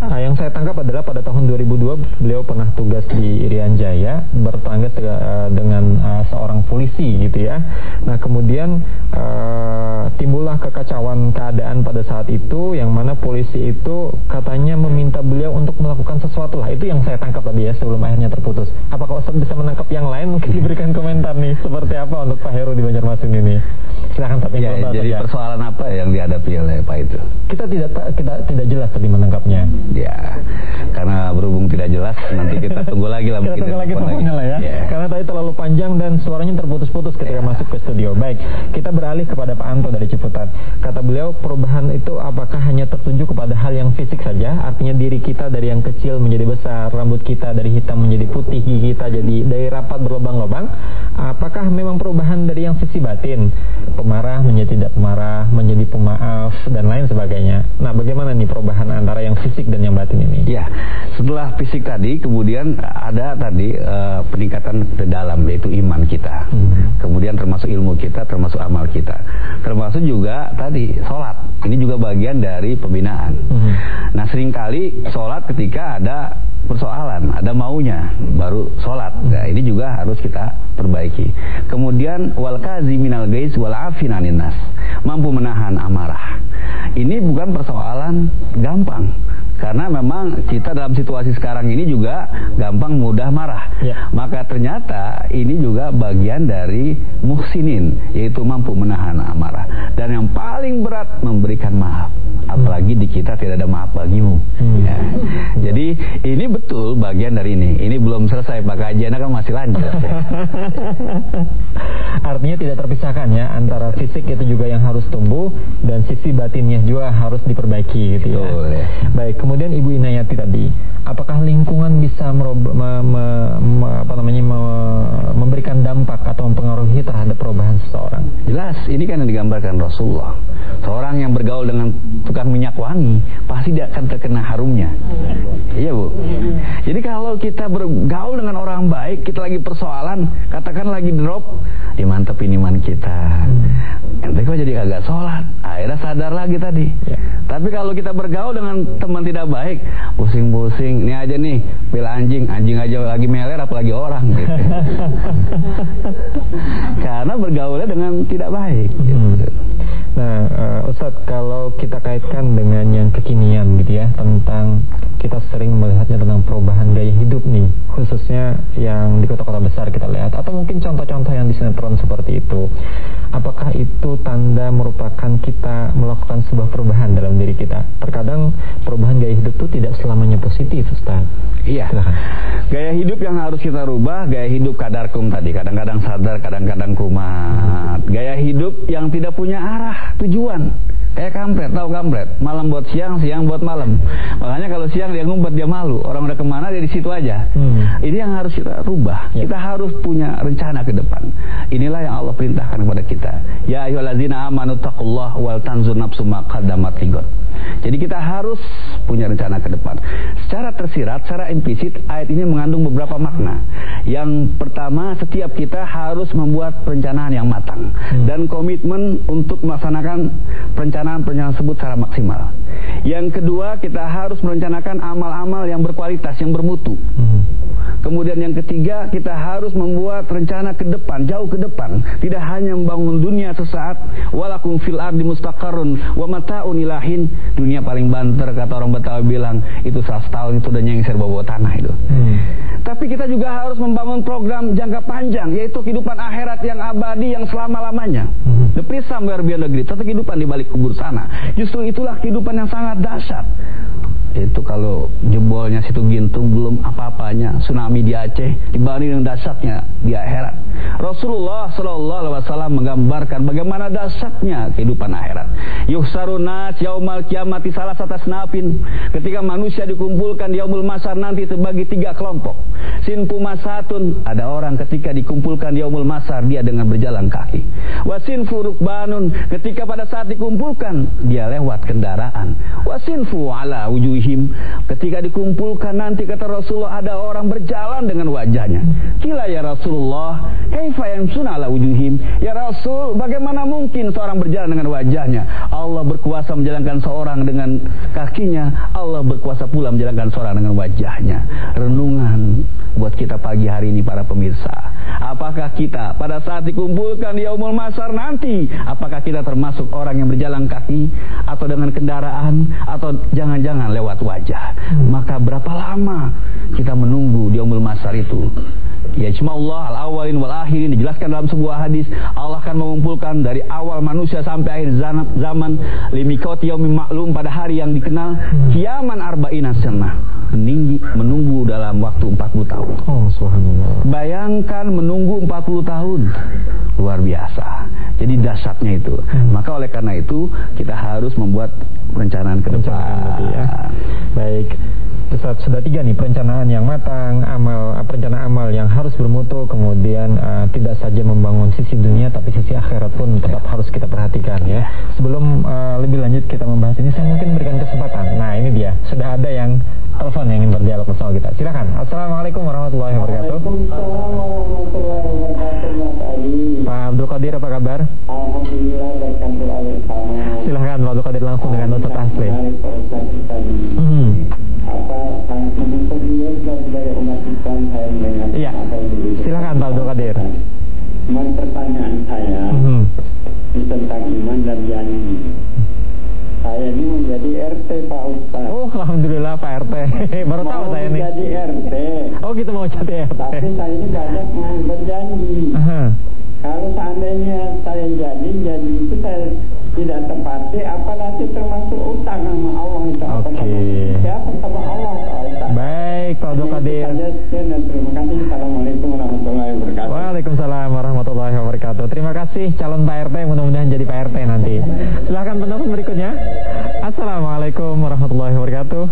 Ah, yang saya tangkap adalah pada tahun 2002 beliau pernah tugas di Irian Jaya, bertangga uh, dengan uh, seorang polisi gitu ya. Nah kemudian uh, timbullah kekacauan keadaan pada saat itu, yang mana polisi itu katanya meminta beliau untuk melakukan sesuatu lah. Itu yang saya tangkap tadi ya sebelum akhirnya terputus. Apakah Ustaz bisa menangkap yang lain? Mungkin diberikan komentar nih seperti apa untuk Pak Heru di Banjarmasin ini. Silahkan tapi Ya, jadi saja. persoalan apa yang dihadapi oleh Pak itu? kita tidak ta- kita tidak jelas tadi menangkapnya. Ya, karena berhubung tidak jelas, nanti kita tunggu lagi lah Kita mungkin. tunggu lagi telepon teleponnya lah ya. Ya. Karena tadi terlalu panjang dan suaranya terputus-putus ketika masuk ke studio. Baik, kita beralih kepada Pak Anto dari Ciputat. Kata beliau, perubahan itu apakah hanya tertuju kepada hal yang fisik saja? Artinya diri kita dari yang kecil menjadi besar, rambut kita dari hitam menjadi putih, gigi kita jadi dari rapat berlubang-lubang. Apakah memang perubahan dari yang sisi batin? Pemarah menjadi tidak pemarah, menjadi pemaaf dan lain sebagainya. Nah, bagaimana nih perubahan antara yang fisik dan yang batin ini? Ya, setelah fisik tadi, kemudian ada tadi eh, peningkatan ke dalam yaitu iman kita. Hmm. Kemudian termasuk ilmu kita, termasuk amal kita. Termasuk juga tadi sholat. Ini juga bagian dari pembinaan. Hmm. Nah, sering kali sholat ketika ada persoalan, ada maunya, baru sholat. Nah, ini juga harus kita perbaiki. Kemudian wal minal gais wal afin anin nas. Mampu menahan amarah. Ini bukan persoalan gampang. Karena memang kita dalam situasi sekarang ini juga gampang mudah marah. Ya. Maka ternyata ini juga bagian dari muhsinin, yaitu mampu menahan amarah. Dan yang paling berat memberikan maaf. Apalagi di kita tidak ada maaf bagimu. Hmm. Ya. Jadi ini betul bagian dari ini. Ini belum selesai, Pak kajiannya kan masih lanjut. Artinya tidak terpisahkan ya antara fisik itu juga yang harus tumbuh dan sisi batinnya juga harus diperbaiki gitu ya. Betul, ya. Baik, kemudian Ibu Inayati tadi, apakah lingkungan bisa merob- me- me- me- apa namanya me- memberikan dampak atau mempengaruhi terhadap perubahan seseorang? Jelas, ini kan yang digambarkan Rasulullah. Seorang yang bergaul dengan tukang minyak wangi, pasti dia akan terkena harumnya. Iya bu. Jadi kalau kita bergaul dengan orang baik, kita lagi persoalan, katakan lagi drop, dimantepin iman kita. Ente kok jadi kagak sholat? Akhirnya sadar lagi tadi. Ya. Tapi kalau kita bergaul dengan teman tidak baik, pusing-pusing, ini aja nih, pil anjing, anjing aja lagi meler apalagi orang gitu. Karena bergaulnya dengan tidak baik. Hmm. Gitu. Nah, uh, Ustadz, kalau kita kaitkan dengan yang kekinian gitu ya, tentang kita sering melihatnya tentang perubahan gaya hidup nih, khususnya yang di kota-kota besar kita lihat, atau mungkin contoh-contoh yang di sinetron seperti itu. Apakah itu tanda merupakan kita melakukan sebuah perubahan dalam diri kita? Terkadang perubahan gaya hidup itu tidak selamanya positif, Ustaz. Iya. Silahkan. Gaya hidup yang harus kita rubah, gaya hidup kadarkum tadi. Kadang-kadang sadar, kadang-kadang kumat. Gaya hidup yang tidak punya arah, tujuan. Kayak kampret, tahu kampret? Malam buat siang, siang buat malam. Makanya kalau siang dia ngumpet dia malu. Orang udah ke mana dia di situ aja. Hmm. Ini yang harus kita rubah. Ya. Kita harus punya rencana ke depan. Inilah yang Allah perintahkan kepada kita. Ya ayyuhalladzina amanu taqullah wal tanzur nafsum ma qaddamat Jadi kita harus punya rencana ke depan. Secara tersirat, secara implisit ayat ini mengandung beberapa makna. Yang pertama, setiap kita harus membuat perencanaan yang matang hmm. dan komitmen untuk melaksanakan perencanaan perencanaan-perencanaan tersebut secara maksimal. Yang kedua, kita harus merencanakan amal-amal yang berkualitas, yang bermutu. Hmm. Kemudian yang ketiga, kita harus membuat rencana ke depan, jauh ke depan. Tidak hanya membangun dunia sesaat, walakum fil ardi mustaqarrun wa mata'un ilahin. Dunia paling banter kata orang Betawi bilang, itu salah tahun itu udah nyengser bawa tanah itu. Hmm. Tapi kita juga harus membangun program jangka panjang, yaitu kehidupan akhirat yang abadi yang selama-lamanya. Hmm. The peace somewhere beyond the grid, kehidupan di balik kubur sana. Justru itulah kehidupan yang sangat dahsyat itu kalau jebolnya situ gintung belum apa-apanya tsunami di Aceh dibanding dengan dahsyatnya di akhirat Rasulullah Shallallahu Alaihi Wasallam menggambarkan bagaimana dahsyatnya kehidupan akhirat. Yuhsaruna yaumal kiamati salah satu nafin ketika manusia dikumpulkan di yaumul masar nanti terbagi tiga kelompok. Sinpu masatun ada orang ketika dikumpulkan di yaumul masar dia dengan berjalan kaki. Wasin furuk banun ketika pada saat dikumpulkan dia lewat kendaraan. Wasin ala wujuh wujuhihim ketika dikumpulkan nanti kata Rasulullah ada orang berjalan dengan wajahnya. Kila ya Rasulullah kaifa yamsuna ala wujuhim? Ya Rasul bagaimana mungkin seorang berjalan dengan wajahnya? Allah berkuasa menjalankan seorang dengan kakinya. Allah berkuasa pula menjalankan seorang dengan wajahnya. Renungan buat kita pagi hari ini para pemirsa. Apakah kita pada saat dikumpulkan di Yaumul Masar nanti apakah kita termasuk orang yang berjalan kaki atau dengan kendaraan atau jangan-jangan lewat wajah. Maka berapa lama kita menunggu di umul masar itu? Ya cuma Allah al-awwalin wal dijelaskan dalam sebuah hadis Allah akan mengumpulkan dari awal manusia sampai akhir zaman limikoti yaumim maklum pada hari yang dikenal kiaman arba'ina sana meninggi menunggu dalam waktu 40 tahun. Oh, subhanallah. Bayangkan menunggu 40 tahun. Luar biasa. Jadi dasarnya itu. Hmm. Maka oleh karena itu kita harus membuat perencanaan ke depan. Ya. Baik. Ustaz, sudah tiga nih perencanaan yang matang, amal perencanaan amal yang harus bermutu, kemudian uh, tidak saja membangun sisi dunia tapi sisi akhirat pun tetap harus kita perhatikan ya. Sebelum uh, lebih lanjut kita membahas ini, saya mungkin berikan kesempatan. Nah ini dia, sudah ada yang telepon yang ingin berdialog bersama kita. Silakan. Assalamualaikum warahmatullahi wabarakatuh. Pak Abdul Qadir apa kabar? Alhamdulillah Silahkan Pak Abdul Qadir langsung dengan Ustaz Asli. Hmm. Iya. Silakan Pak Abdul Qadir. Pertanyaan saya hmm. tentang iman dan janji. Saya ini menjadi RT Pak Ustaz. Oh, alhamdulillah Pak RT. Baru tahu saya nih. Mau jadi RT. Oh, gitu mau jadi RT. Tapi saya ini banyak mau berjanji. Uh -huh. Kalau seandainya saya jadi, jadi itu saya tidak tepati, apa nanti termasuk utang sama Allah itu? Oke. Okay. Siapa sama Allah Pak? Baik, Pak Abdul Qadir. Terima kasih. Assalamualaikum warahmatullahi wabarakatuh. Waalaikumsalam warahmatullahi wabarakatuh. Terima kasih calon Pak RT, mudah-mudahan jadi Pak RT nanti. Silahkan penelpon berikutnya. Assalamualaikum warahmatullahi wabarakatuh.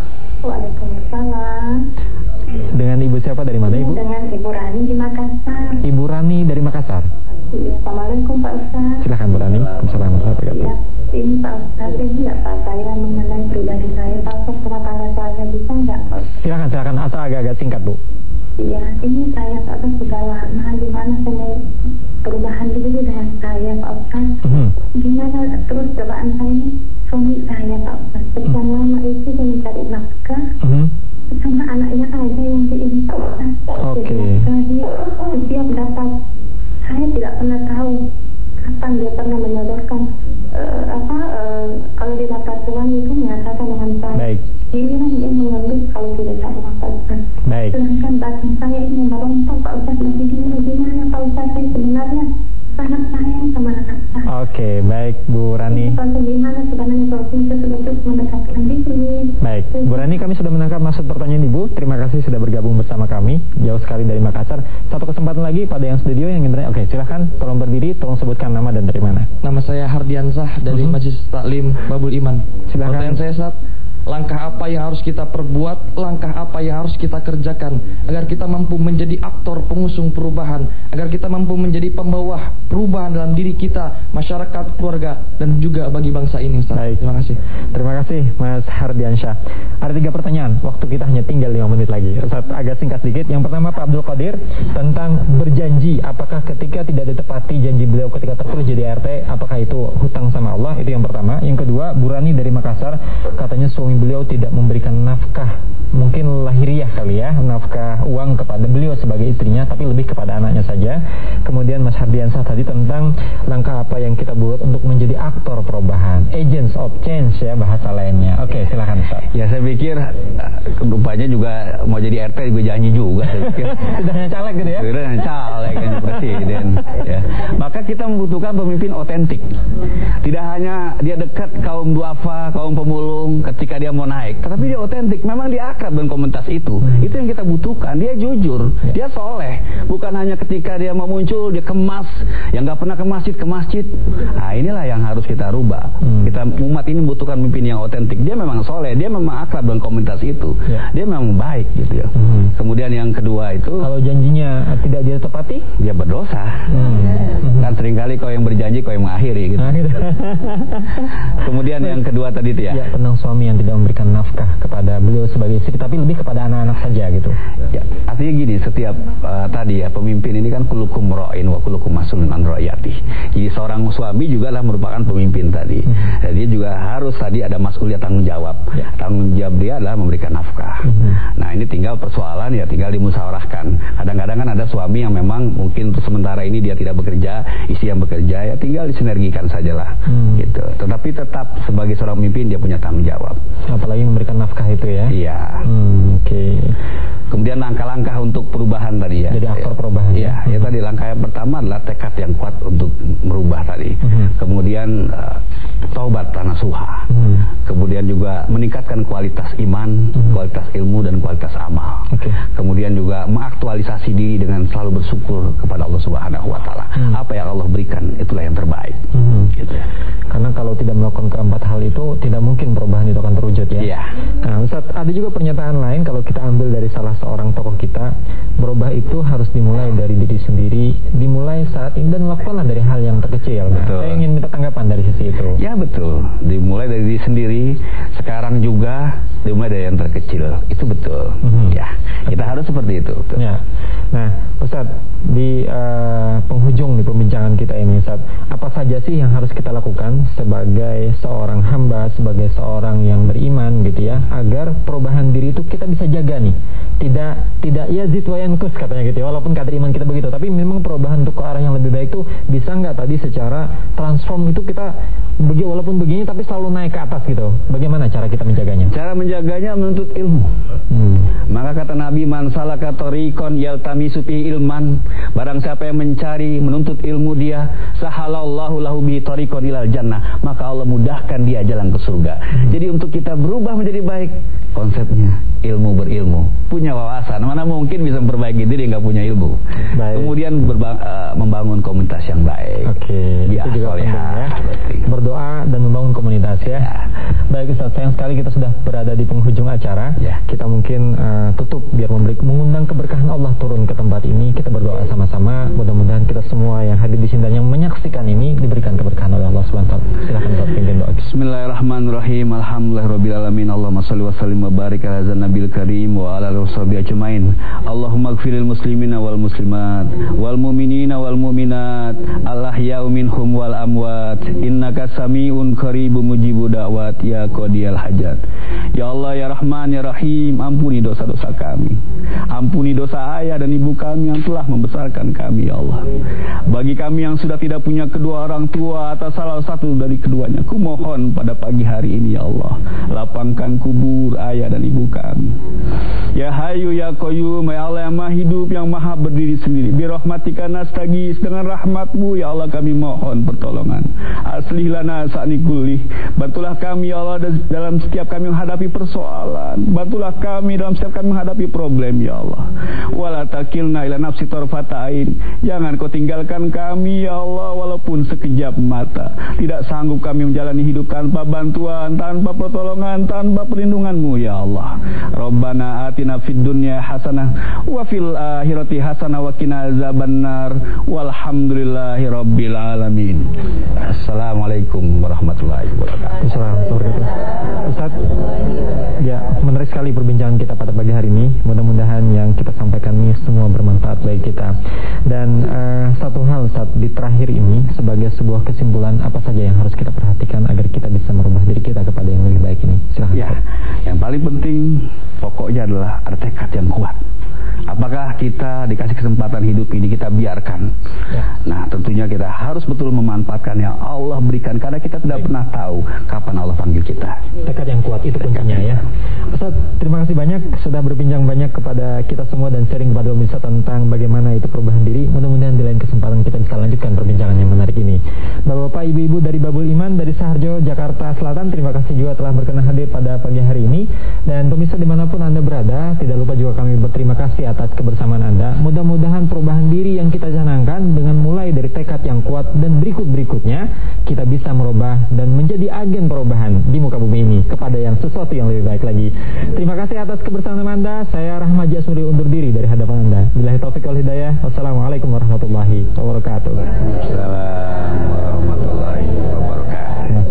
Waalaikumsalam. Dengan Ibu siapa dari mana Ibu? Dengan Ibu Rani di Makassar. Ibu Rani dari Makassar. Assalamualaikum Pak Ustaz. Silakan Bu Rani. Assalamualaikum wabarakatuh. Ya, ini Pak Ustaz, ini enggak Pak saya mengenai pribadi saya. Pak Ustaz, kenapa saya bisa enggak Pak Silakan, silakan. Asal agak-agak singkat Bu. Iya, ini saya Pak Ustaz sudah lama gimana saya mau perubahan dulu dengan saya Pak Ustaz. Hmm. Gimana terus cobaan saya ini suami saya Pak Ustaz. Sekian hmm. lama itu saya mencari nafkah. Hmm karena anaknya aja yang diinfak oke. Okay. jadi setiap dapat saya tidak pernah tahu kapan dia pernah menyodorkan uh, apa uh, kalau dia dapat uang itu menyatakan dengan saya baik. Giliran dia mengambil kalau tidak saya dapatkan baik. Sedangkan batin saya ini merontok pak Ustaz bagaimana Pak Ustaz sebenarnya? Sangat sayang sama anak saya. Oke, baik Bu Rani. Baik, Bu Rani kami sudah menangkap maksud pertanyaan Ibu. Terima kasih sudah bergabung bersama kami. Jauh sekali dari Makassar. Satu kesempatan lagi pada yang studio yang ingin. Oke, silahkan tolong berdiri, tolong sebutkan nama dan dari mana. Nama saya Hardiansah dari uh -huh. Majelis Taklim Babul Iman. Silakan. Pertanyaan saya saat langkah apa yang harus kita perbuat, langkah apa yang harus kita kerjakan agar kita mampu menjadi aktor pengusung perubahan, agar kita mampu menjadi pembawa perubahan dalam diri kita, masyarakat, keluarga dan juga bagi bangsa ini. Ustaz. Baik, terima kasih. Terima kasih Mas Hardiansyah. Ada tiga pertanyaan, waktu kita hanya tinggal lima menit lagi. Ustaz, agak singkat sedikit. Yang pertama Pak Abdul Qadir tentang berjanji, apakah ketika tidak ditepati janji beliau ketika terpilih jadi RT, apakah itu hutang sama Allah? Itu yang pertama. Yang kedua, Burani dari Makassar katanya suami beliau tidak memberikan nafkah mungkin lahiriah kali ya nafkah uang kepada beliau sebagai istrinya tapi lebih kepada anaknya saja. Kemudian Mas Hardiansah tadi tentang langkah apa yang kita buat untuk menjadi aktor perubahan agents of change ya bahasa lainnya. Oke okay, silakan Ustaz. Ya saya pikir rupanya juga mau jadi RT juga janji juga saya pikir. Sudah hanya caleg gitu ya? Sudah hanya caleg kan presiden ya. Maka kita membutuhkan pemimpin otentik. Tidak hanya dia dekat kaum duafa kaum pemulung ketika dia mau naik tetapi dia otentik memang dia akrab dengan komunitas itu. Hmm. Itu yang kita butuhkan. Dia jujur, dia soleh. Bukan hanya ketika dia mau muncul dia kemas, yang nggak pernah ke masjid ke masjid. Nah inilah yang harus kita rubah. Hmm. Kita umat ini membutuhkan pemimpin yang otentik. Dia memang soleh, dia memang akrab dengan komunitas itu. Ya. Dia memang baik gitu ya. Kemudian yang kedua itu kalau janjinya tidak dia tepati, dia berdosa. Hmm. Kan sering kali kau yang berjanji kau yang mengakhiri gitu. Nah, gitu. Kemudian yang kedua tadi itu ya. ya tentang suami yang tidak memberikan nafkah kepada beliau sebagai istri tapi lebih kepada anak-anak saja gitu. Ya, artinya gini, setiap uh, tadi ya pemimpin ini kan kulukum ra'in wa kulukum mas'ulun an ra'yati. Jadi seorang suami juga lah merupakan pemimpin tadi. Hmm. Dan dia juga harus tadi ada mas'uliyah tanggung jawab. Ya. Tanggung jawab dia adalah memberikan nafkah. Hmm. Nah, ini tinggal persoalan ya tinggal dimusyawarahkan. Kadang-kadang kan ada suami yang memang mungkin untuk sementara ini dia tidak bekerja, istri yang bekerja ya tinggal disinergikan sajalah. Hmm. Gitu. Tetapi tetap sebagai seorang pemimpin dia punya tanggung jawab. Apalagi memberikan nafkah itu ya. Iya. Hmm, Oke. Okay. Kemudian langkah-langkah untuk perubahan tadi ya. Jadi aktor perubahan. Iya, ya, ya tadi langkah yang pertama adalah tekad yang kuat untuk merubah tadi. Hmm. Kemudian uh, taubat tanah suha. Hmm. Kemudian juga meningkatkan kualitas iman, hmm. kualitas ilmu dan kualitas amal. Okay. Kemudian juga mengaktualisasi diri dengan selalu bersyukur kepada Allah Subhanahu wa taala. Hmm. Apa yang Allah berikan itulah yang terbaik. Hmm. Gitu ya. Karena kalau tidak melakukan keempat hal itu tidak mungkin perubahan itu akan terwujud ya. Iya. Nah, Ustaz, ada juga pernyataan lain kalau kita ambil dari salah seorang tokoh kita, berubah itu harus dimulai dari diri sendiri, dimulai saat ini dan lakukanlah dari hal yang terkecil. Nah, saya ingin minta tanggapan dari sisi itu. Ya betul, dimulai dari diri sendiri. Sekarang juga dimulai dari yang terkecil, itu betul. Mm-hmm. Ya, kita harus seperti itu. Betul. Ya. Nah, Ustaz, di uh, penghujung di pembincangan kita ini, Ustaz, apa saja sih yang harus kita lakukan sebagai seorang hamba, sebagai seorang yang beriman gitu ya, agar perubahan diri itu kita bisa jaga nih. Tidak tidak ya zitwayankus katanya gitu ya. Walaupun kadar iman kita begitu, tapi memang perubahan untuk ke arah yang lebih baik itu bisa nggak tadi secara transform itu kita begi walaupun begini tapi selalu naik ke atas gitu. Bagaimana cara kita menjaganya? Cara menjaganya menuntut ilmu. Hmm. Maka kata Nabi man salaka tariqan yaltamisu fi ilman, barang siapa yang mencari menuntut ilmu dia, sahalallahu lahu bi tariqan ilal jannah, maka Allah mudahkan dia jalan ke surga. Hmm. Jadi untuk kita berubah menjadi baik, konsepnya ilmu berilmu, punya wawasan. Mana mungkin bisa memperbaiki diri nggak punya ilmu. Baik. Kemudian uh, membangun komunitas yang baik. Oke. Okay. Itu juga penting ya. Berdoa dan membangun komunitas ya. ya. Baik Ustaz, sayang sekali kita sudah berada di penghujung acara. Ya. Kita mungkin uh, tutup biar memberi, mengundang keberkahan Allah turun ke tempat ini. Kita berdoa sama-sama. Mudah-mudahan kita semua yang hadir di sini dan yang menyaksikan ini diberikan keberkahan oleh Allah Subhanahu wa taala. Silakan Ustaz pimpin doa. Bismillahirrahmanirrahim. Alhamdulillahirabbil alamin. Allahumma shalli wa sallim wa barik ala nabil karim wa ala alihi ajmain. Allahumma ighfiril muslimina wal muslimat wal mu'minina wal mu'minat al-ahya'u minhum wal amwat. Innaka samiun qaribun mujibu da'wat ya qadiyal hajat. Ya Allah ya Rahman ya Rahim, ampuni dosa-dosa kami. Ampuni dosa ayah dan ibu kami yang telah membesarkan kami ya Allah. Bagi kami yang sudah tidak punya kedua orang tua atau salah satu dari keduanya, kumohon pada pagi hari ini ya Allah, lapangkan kubur ayah dan ibu kami. Ya Hayu ya Qayyum ya Allah yang Maha hidup yang Maha berdiri sendiri. Bi rahmatika nastagis dengan rahmatmu ya Allah kami mohon pertolongan. Aslih lana sa'ni kulli. Bantulah kami ya Allah dalam setiap kami menghadapi persoalan. Bantulah kami dalam setiap kami menghadapi problem ya Allah. Wala takilna ila nafsi tarfata ain. Jangan kau tinggalkan kami ya Allah walaupun sekejap mata. Tidak sanggup kami menjalani hidup tanpa bantuan, tanpa pertolongan, tanpa perlindunganmu ya Allah. Rabbana atina fid dunya hasanah wa fil akhirati hasanah wa qina azabannar. Walhamdulillahi rabbil alamin. Assalamualaikum warahmatullahi wabarakatuh. Assalamualaikum Ustaz, menarik sekali perbincangan kita pada pagi hari ini. Mudah-mudahan yang kita sampaikan ini semua bermanfaat bagi kita. Dan uh, satu hal saat di terakhir ini sebagai sebuah kesimpulan apa saja yang harus kita perhatikan agar kita bisa merubah diri kita kepada yang lebih baik ini. Silahkan. Ya, yang paling penting pokoknya adalah ada tekad yang kuat. Apakah kita dikasih kesempatan hidup ini kita biarkan? Ya. Nah, tentunya kita harus betul memanfaatkan yang Allah berikan karena kita tidak pernah tahu kapan Allah panggil kita. Tekad yang kuat itu kuncinya ya. Ustaz, terima kasih banyak sudah berbincang banyak kepada kita semua dan sharing kepada pemirsa tentang bagaimana itu perubahan diri. Mudah-mudahan di lain kesempatan kita bisa lanjutkan perbincangan yang menarik ini. Bapak-bapak, ibu-ibu dari Babul Iman dari Saharjo, Jakarta Selatan, terima kasih juga telah berkenan hadir pada pagi hari ini. Dan pemirsa di mana pun Anda berada, tidak lupa juga kami berterima kasih atas kebersamaan Anda. Mudah-mudahan perubahan diri yang kita canangkan dengan mulai dari tekad yang kuat dan berikut-berikutnya kita bisa merubah dan menjadi agen perubahan di muka bumi ini kepada yang sesuatu yang lebih baik lagi. Terima kasih atas kebersamaan Anda. Saya Rahmat Jasmuri undur diri dari hadapan Anda. Bila taufik wal hidayah. Wassalamualaikum warahmatullahi wabarakatuh. Wassalamualaikum warahmatullahi wabarakatuh.